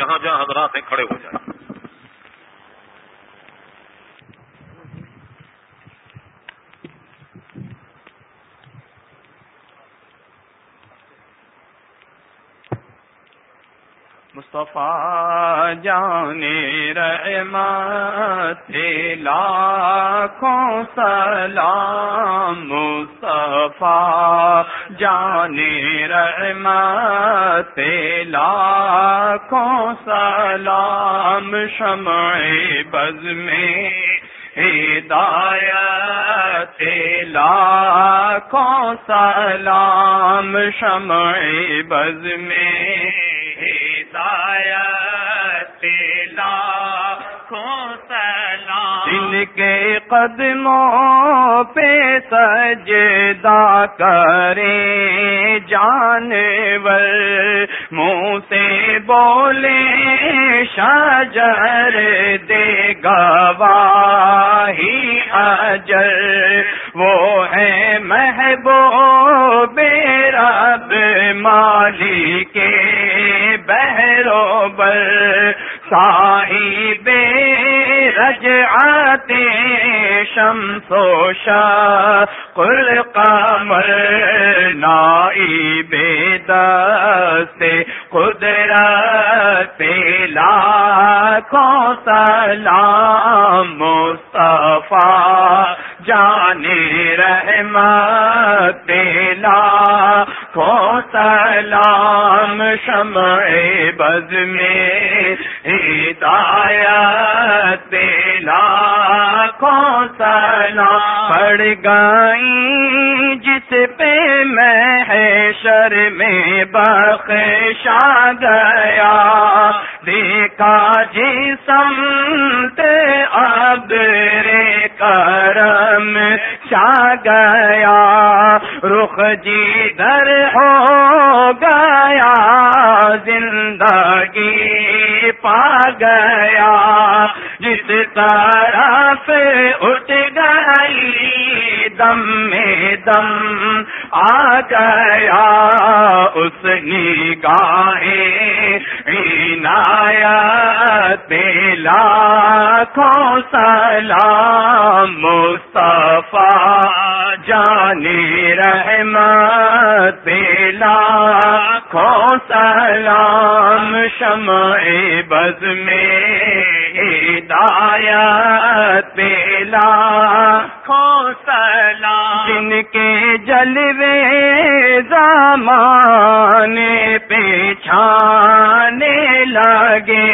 جہاں جہاں حضرات ہیں کھڑے ہو جائیں۔ مصطفیٰ جان رحمت، لاکھوں سلام مصطفیٰ جان رحمت، لاکھوں سلام شمع بز میں ہدایت، لاکھوں سلام شمع بز میں جن کے قدموں پہ سجدہ کرے، جانور منہ سے بولے شجر دے گواہی اجر۔ وہ ہے محبوب رب مالی کے بہروبر سائی بے رج آتے شمس و کل قمر نائی بے دستے قدرت، لاکھوں سلام مصطفیٰ جانے رحمت، لا کو سلام شمع بز میں، ہدایت لا کو سلام پڑ گئی جس پہ میں ہے شر میں بخشا گیا۔ دیکھا جی سمت اب رے کرم چا گیا۔ رخ جی در ہو گیا زندگی پا گیا۔ جس طرف اٹھ گئی، دم میں دم آ گیا۔ اس نگاہیں عنایا تیلا کو سلام مصطفیٰ جانی رحمت تیلا کو سلام شمع بز میں ہدایت لاکھوں سلام جن کے جلوے زمانے پیچھانے لگے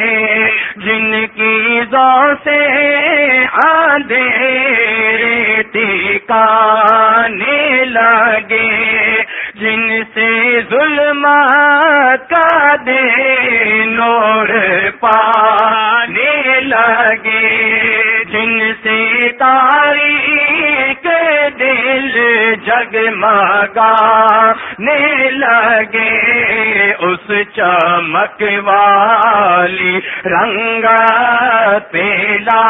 جن کی زو سے اندھیرے ٹھکانے لگے جن سے ظلم کا دے نور پانے لگے جن سے تاریخ دل جگمگانے لگے اس چمک والی رنگ پیلا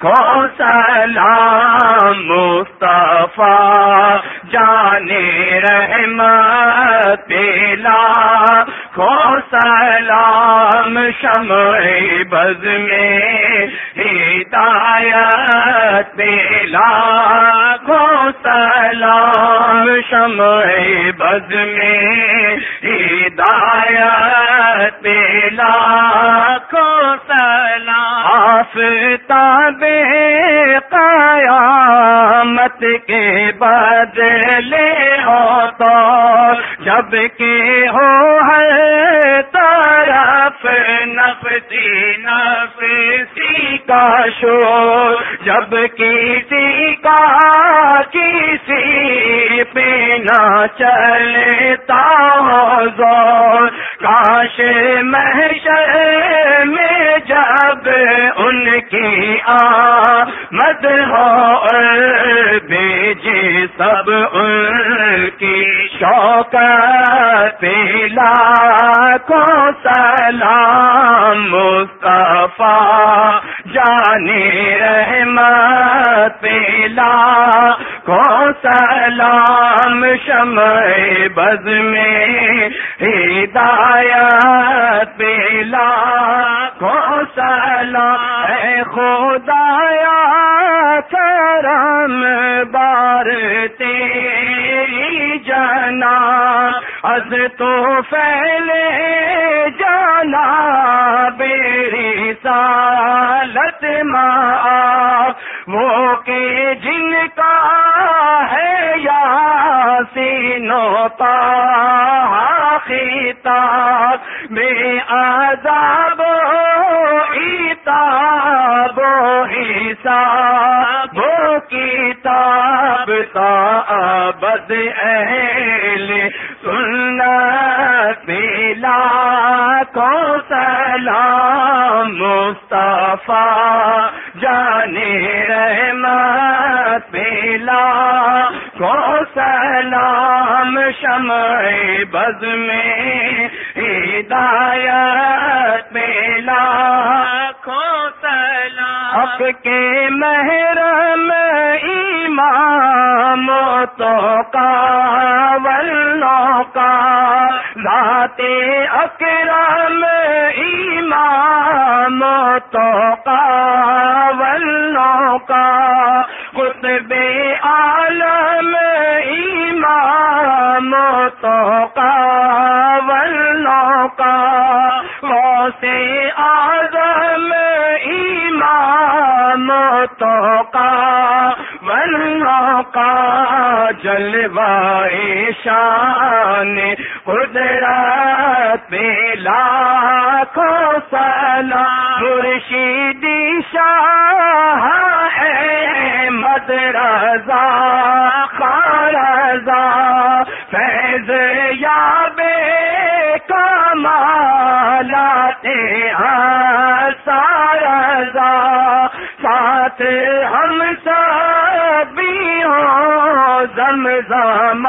کو سلام مصطفیٰ جانے رحمت پیلا کو سلام شمع بز میں ہدایت پیلا کو سلام شمع بز میں ہدایت پیلا کو سلام، آفتاب قیامت کے بدلے ہو تو جبکہ ہو ہر طرف نفسی نفسی کا شور، جب کسی کا کسی پہ نہ چلتا ہو زور، کاش محشر آمد ہو اور بھیجے سب ان کی شوق پیلا کو سلام مصطفیٰ۔ جانے رحمت پیلا کو سلام شمع بز میں ہدایت پیلا کو سلام خدایا کرم بار از تو پھیلے جانا میری سالت ماں وہ کہ جن کا ہے یا سینو پا خیتا میں عذاب بد اہل سننا پیلا کو سلام مصطفیٰ جانے رحمت پیلا کو سلام شمع بز میں ہدایت کو سلام حق کے محرم ایمان تو کا ولو کا ذات اکرم ایمان تو کا ولو کا غوث آزم ایمان تو کا ولو کا جلوائے شان قدرت میں لاکھوں سلام۔ مرشدی شاہ احمد رضا خارضا فیض یا یاب کمالات ہاں سارضا ساتھ ہم سب بھی ہوں زمزم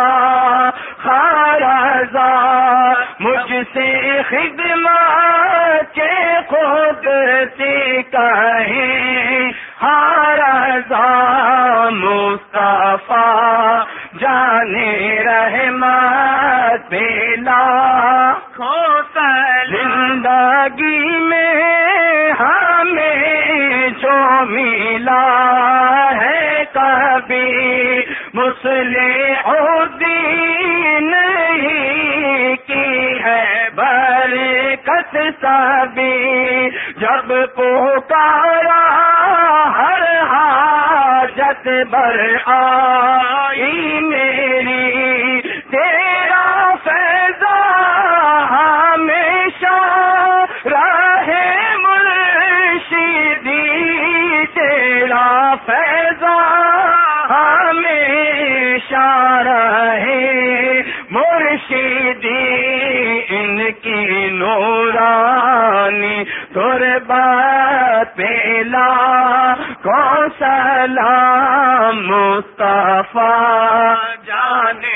خارضا مجھ سے خدمت کے خود سے کہیں ملا ہے کبھی مسلح دین کی ہے برکت سبھی۔ جب پکارا ہر حاجت بر آئی میری فیضا ہمیشہ رہے۔ مرشدی ان کی نورانی تربت پیلا کو سلام مصطفیٰ؟ جانے